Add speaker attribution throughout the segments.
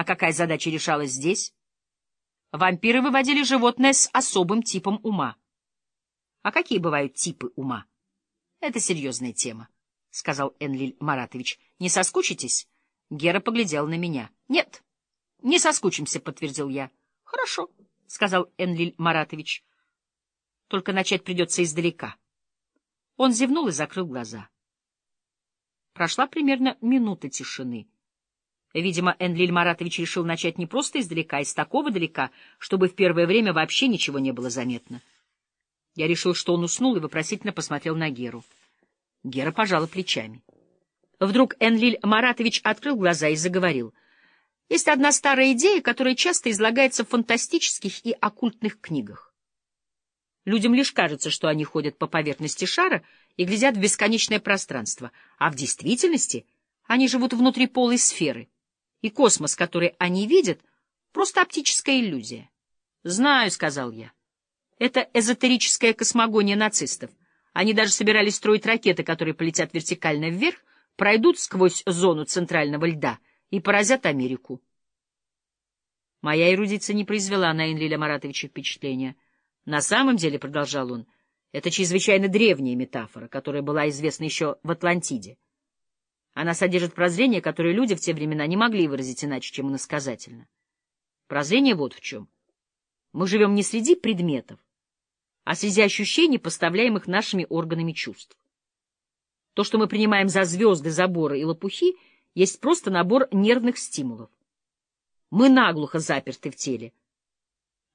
Speaker 1: А какая задача решалась здесь? Вампиры выводили животное с особым типом ума. А какие бывают типы ума? Это серьезная тема, — сказал Энлиль Маратович. Не соскучитесь? Гера поглядел на меня. Нет, не соскучимся, — подтвердил я. Хорошо, — сказал Энлиль Маратович. Только начать придется издалека. Он зевнул и закрыл глаза. Прошла примерно минута тишины. Видимо, Энлиль Маратович решил начать не просто издалека, а из такого далека, чтобы в первое время вообще ничего не было заметно. Я решил, что он уснул, и вопросительно посмотрел на Геру. Гера пожала плечами. Вдруг Энлиль Маратович открыл глаза и заговорил. Есть одна старая идея, которая часто излагается в фантастических и оккультных книгах. Людям лишь кажется, что они ходят по поверхности шара и глядят в бесконечное пространство, а в действительности они живут внутри полой сферы — и космос, который они видят, просто оптическая иллюзия. — Знаю, — сказал я. Это эзотерическая космогония нацистов. Они даже собирались строить ракеты, которые полетят вертикально вверх, пройдут сквозь зону центрального льда и поразят Америку. Моя эрудиция не произвела на Энлиля Маратовича впечатления. На самом деле, — продолжал он, — это чрезвычайно древняя метафора, которая была известна еще в Атлантиде. Она содержит прозрение, которое люди в те времена не могли выразить иначе, чем иносказательно. Прозрение вот в чем. Мы живем не среди предметов, а среди ощущений, поставляемых нашими органами чувств. То, что мы принимаем за звезды, заборы и лопухи, есть просто набор нервных стимулов. Мы наглухо заперты в теле.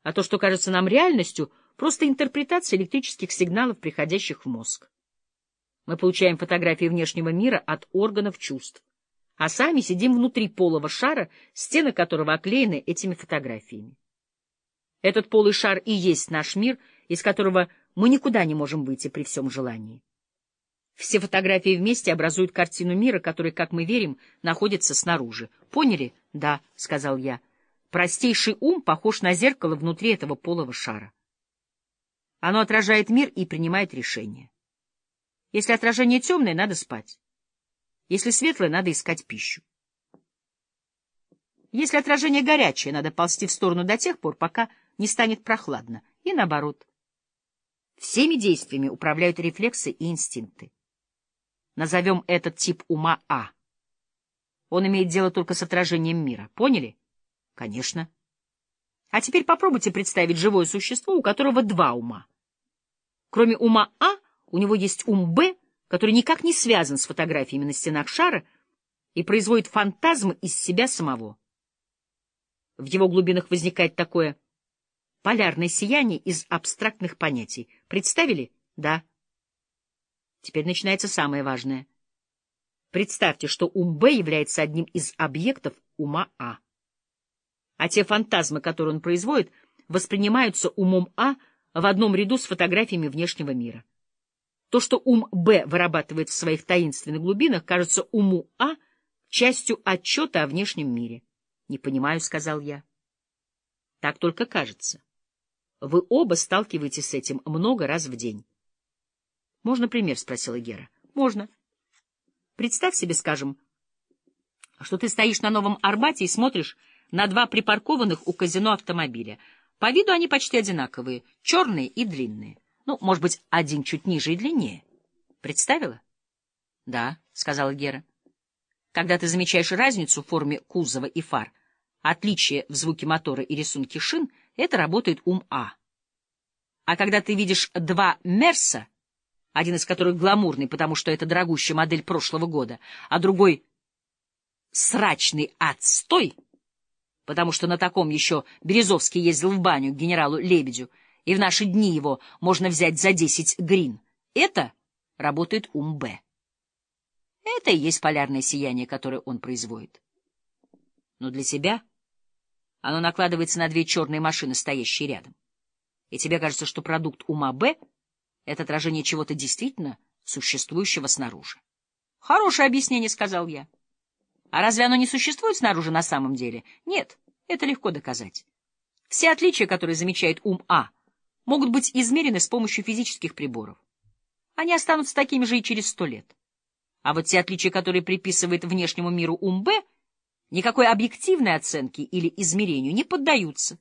Speaker 1: А то, что кажется нам реальностью, просто интерпретация электрических сигналов, приходящих в мозг. Мы получаем фотографии внешнего мира от органов чувств, а сами сидим внутри полого шара, стены которого оклеены этими фотографиями. Этот полый шар и есть наш мир, из которого мы никуда не можем выйти при всем желании. Все фотографии вместе образуют картину мира, который, как мы верим, находится снаружи. Поняли? Да, — сказал я. Простейший ум похож на зеркало внутри этого полого шара. Оно отражает мир и принимает решения. Если отражение темное, надо спать. Если светлое, надо искать пищу. Если отражение горячее, надо ползти в сторону до тех пор, пока не станет прохладно. И наоборот. Всеми действиями управляют рефлексы и инстинкты. Назовем этот тип ума А. Он имеет дело только с отражением мира. Поняли? Конечно. А теперь попробуйте представить живое существо, у которого два ума. Кроме ума А, у него есть ум Б, который никак не связан с фотографиями на стенах шара и производит фантазмы из себя самого. В его глубинах возникает такое полярное сияние из абстрактных понятий. Представили? Да. Теперь начинается самое важное. Представьте, что ум Б является одним из объектов ума А. А те фантазмы, которые он производит, воспринимаются умом А в одном ряду с фотографиями внешнего мира. То, что ум Б вырабатывает в своих таинственных глубинах, кажется уму А частью отчета о внешнем мире. — Не понимаю, — сказал я. — Так только кажется. Вы оба сталкиваетесь с этим много раз в день. — Можно пример? — спросила Гера. — Можно. Представь себе, скажем, что ты стоишь на Новом Арбате и смотришь на два припаркованных у казино автомобиля. По виду они почти одинаковые, черные и длинные. Ну, может быть, один чуть ниже и длиннее. Представила? — Да, — сказала Гера. — Когда ты замечаешь разницу в форме кузова и фар, отличие в звуке мотора и рисунке шин, это работает ум А. А когда ты видишь два Мерса, один из которых гламурный, потому что это дорогущая модель прошлого года, а другой срачный отстой, потому что на таком еще Березовский ездил в баню к генералу Лебедю, и в наши дни его можно взять за 10 грин. Это работает ум Б. Это и есть полярное сияние, которое он производит. Но для тебя оно накладывается на две черные машины, стоящие рядом. И тебе кажется, что продукт ума Б — это отражение чего-то действительно существующего снаружи. Хорошее объяснение, — сказал я. А разве оно не существует снаружи на самом деле? Нет, это легко доказать. Все отличия, которые замечает ум А, могут быть измерены с помощью физических приборов. Они останутся такими же и через сто лет. А вот те отличия, которые приписывает внешнему миру ум Б, никакой объективной оценке или измерению не поддаются.